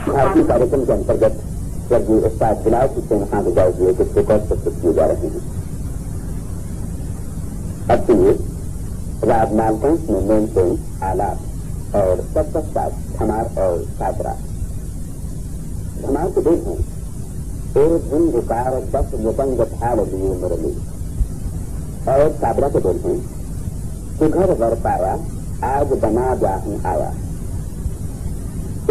भारतीय कार्यक्रम के अंतर्गत स्वर्गीय उस्ताद बिलाल हुसैन खान रिजाई हुए कुछ रिकॉर्ड प्रस्तुत किए जा रहे हैं। अब सुनिए राग मालकंस में मेन पेन आलाप और सबका साथ धमार और सादरा। धमार के देख हैं। एक धुन रुकार दस मुबंग ठाल लिए मुरली और साबरा के बोल हैं, सुघर वर पाया आज बना जाहन आया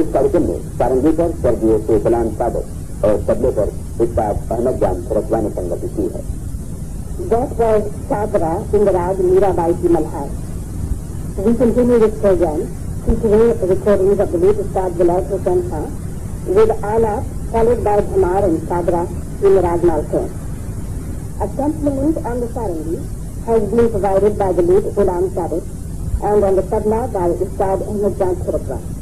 इस कार्यक्रम में सारंगी पर स्वर्गीय श्री गुलाम और तबले पर उस्ताद अहमद जान रकवा ने संगति की है That was Sabra in Mirabai Ki Malhar. We continue this program featuring recordings of the late Ustad Bilal Hussain Khan with Alap followed by Dhamar and Sabra in the Malkar. Accompaniment on the Sarangi has been provided by the late Ulam Sadiq and on the tabla by Ustad Ahmed Jan Khurabra.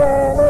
Tchau.